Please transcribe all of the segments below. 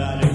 that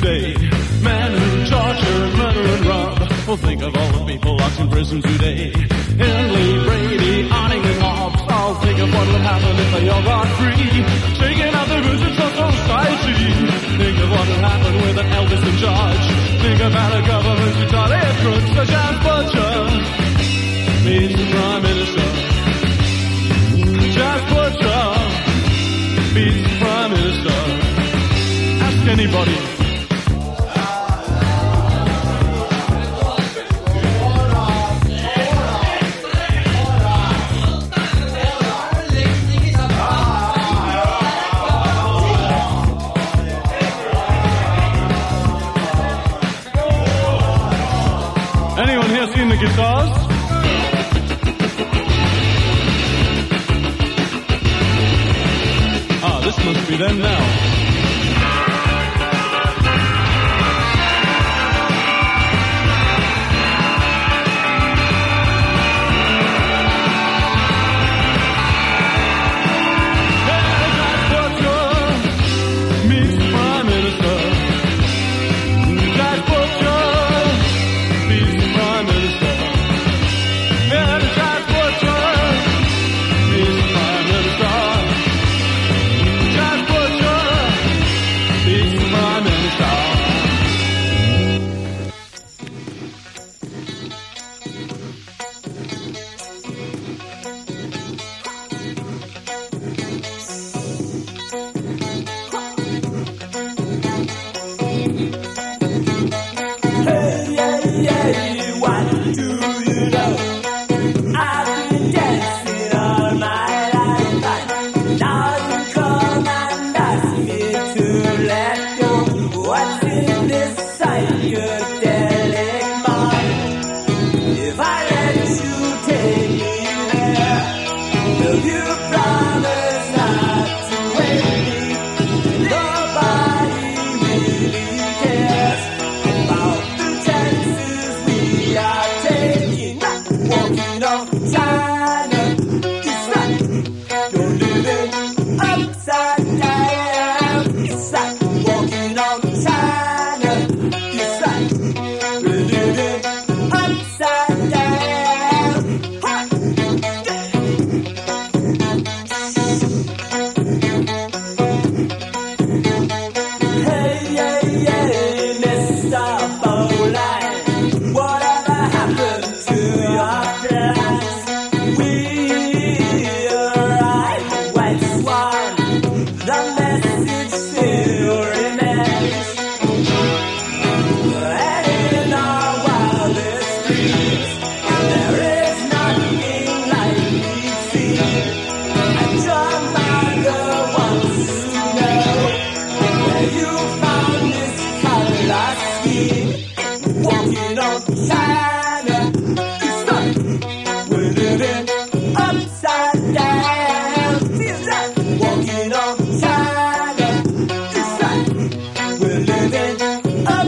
today. Men who torture, murder, and rob. Well, think of all the people locked in prison today. Hindley, Brady of what'll happen if they all not free. Taking out the roots of society. Think of what'll happen with an Elvis in charge. Think about a government with Charlie crooks such as Butcher. Means the Prime Minister. Jazz Butcher beats the Prime Minister. Ask anybody. cause? Ah, this must be them now. if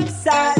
side.